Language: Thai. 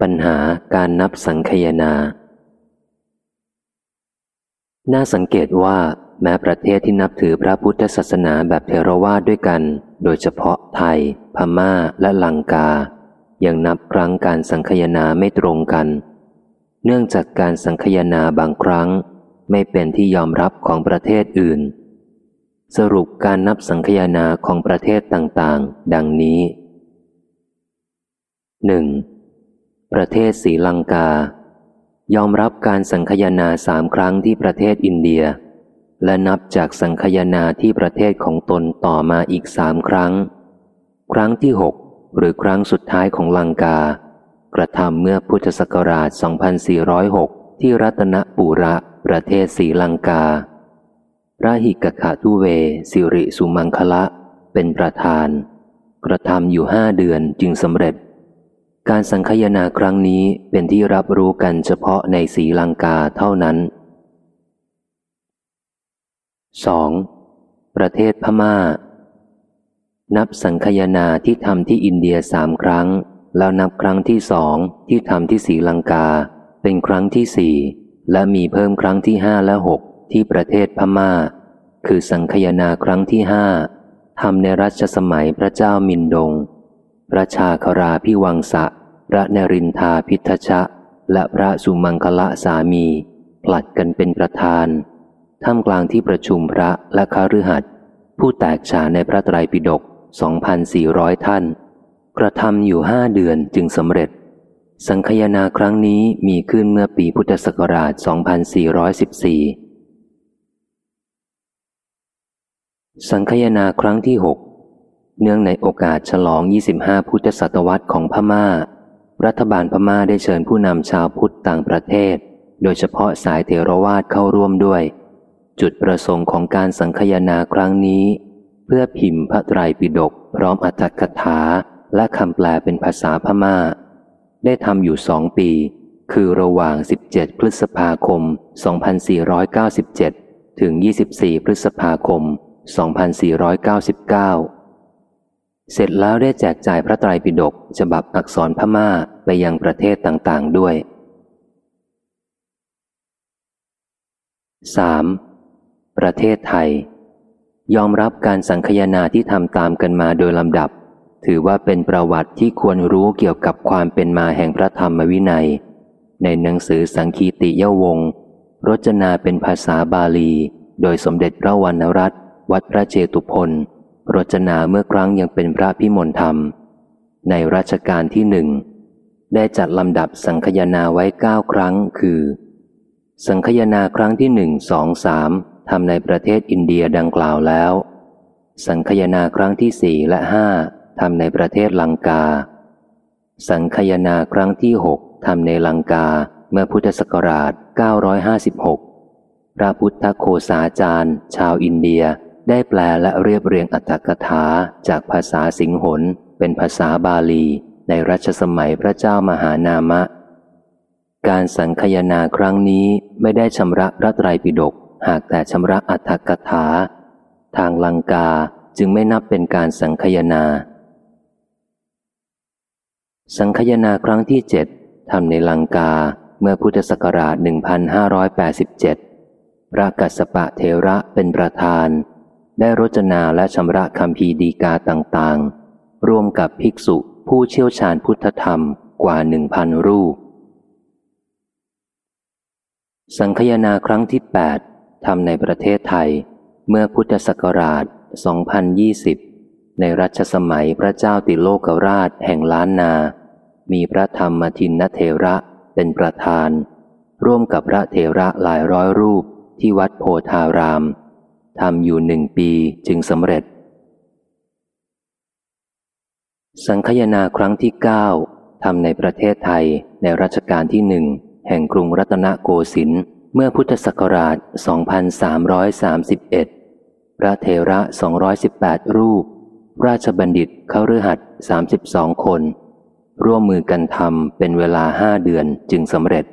ปัญหาการนับสังคยนา น่าสังเกตว่าแม้ประเทศที่นับถือพระพุทธศาสนาแบบเทรวาสด้วยกัน โดยเฉพาะไทย พม่าและลังกา ยังนับครั้งการสังคยนาไม่ตรงกัน เนื่องจากการสังคยนาบางครั้ง ไม่เป็นที่ยอมรับของประเทศอื่น สรุปการนับสังคยนาของประเทศต่างๆ ดังนี้ 1. ประเทศศรีลังกา ยอมรับการสังคยนาสามครั้งที่ประเทศอินเดีย และนับจากสังคยนาที่ประเทศของตนต่อมาอีกสามครั้ง ครั้งที่หกหรือครั้งสุดท้ายของลังกา กระทำเมื่อพุทธศักราช 2406 ที่รัตนปุระประเทศศรีลังการาหิกขาทุเว สิริสุมังคละ เป็นประธาน กระทำอยู่ห้าเดือนจึงสำเร็จ การสังคยนาครั้งนี้เป็นที่รับรู้กันเฉพาะในสีลังกาเท่านั้น 2. ประเทศพมา่า นับสังคยนาที่ทำที่อินเดียสามครั้ง แล้วนับครั้งที่สองที่ทำที่สีลังกา เป็นครั้งที่สี่และมีเพิ่มครั้งที่ห้าและหกที่ประเทศพมา่า คือสังคยนาครั้งที่ห้าทำในรัชสมัยพระเจ้ามินดง พระชาคราพิวังสะ พระนรินทาพิทชะ และพระสุมังคละสามี ผลัดกันเป็นประธานท่ามกลางที่ประชุมพระและคาฤหัสผู้แตกฉานในพระไตรปิฎก2,400 ท่าน กระทำอยู่ห้าเดือนจึงสำเร็จ สังคยนาครั้งนี้มีขึ้นเมื่อปีพุทธศักราช 2414 สังคยนาครั้งที่หก เนื่องในโอกาสฉลอง 25 พุทธศตวรรษของพมา่า รัฐบาลพม่าได้เชิญผู้นำชาวพุทธต่างประเทศ โดยเฉพาะสายเทรวาสเข้าร่วมด้วย จุดประสงค์ของการสังคยนาครั้งนี้ เพื่อพิมพ์พระไตรปิฎกพร้อมอัตถกถาและคำแปลเป็นภาษาพมา่า ได้ทำอยู่สองปี คือระหว่าง 17 พฤษภาคม 2497 ถึง 24 พฤษภาคม 2499 เสร็จแล้วได้แจกจ่ายพระไตรปิฎกฉบับอักษรพม่าไปยังประเทศต่างๆด้วย 3. ประเทศไทย ยอมรับการสังคยนาที่ทำตามกันมาโดยลำดับ ถือว่าเป็นประวัติที่ควรรู้เกี่ยวกับความเป็นมาแห่งพระธรรมวินัย ในหนังสือสังคีติยวงศ์รจนาเป็นภาษาบาลี โดยสมเด็จพระวรรณรัตน์วัดพระเจตุพน รจนาเมื่อครั้งยังเป็นพระพิมลธรรม ในรัชกาลที่หนึ่ง ได้จัดลำดับสังคยนาไว้เก้าครั้ง คือ สังคยนาครั้งที่หนึ่งสองสามทำในประเทศอินเดียดังกล่าวแล้ว สังคยนาครั้งที่สี่และห้าทำในประเทศลังกา สังคยนาครั้งที่หกทำในลังกาเมื่อพุทธศักราช 956 พระพุทธโคสาจารย์ ชาวอินเดีย ได้แปลและเรียบเรียงอัตถกถาจากภาษาสิงหนเป็นภาษาบาลีในรัชสมัยพระเจ้ามหานามะ การสังคยนาครั้งนี้ไม่ได้ชำระพระไตรปิฎกหากแต่ชำระอัตถกถา ทางลังกาจึงไม่นับเป็นการสังคยนา สังคยนาครั้งที่เจ็ดทำในลังกาเมื่อพุทธศักราช 1587 พระกัสสปะเทระเป็นประธาน ได้รจนาและชำระคำพีดีกาต่างๆร่วมกับภิกษุผู้เชี่ยวชาญพุทธธรรมกว่าหนึ่งพันรูป สังคยนาครั้งที่ 8ทำในประเทศไทย เมื่อพุทธศักราช 2020 ในรัชสมัยพระเจ้าติโลกราชแห่งล้านนา มีพระธรรมทินนเทระเป็นประธาน ร่วมกับพระเทระหลายร้อยรูปที่วัดโพธาราม ทำอยู่หนึ่งปีจึงสำเร็จ สังคยนาครั้งที่เก้าทำในประเทศไทยในรัชกาลที่หนึ่งแห่งกรุงรัตนโกสินทร์เมื่อพุทธศักราช 2331 พระเทระ 218 รูป ราชบัณฑิตเขาฤหัส 32 คน ร่วมมือกันทำเป็นเวลาห้าเดือนจึงสำเร็จ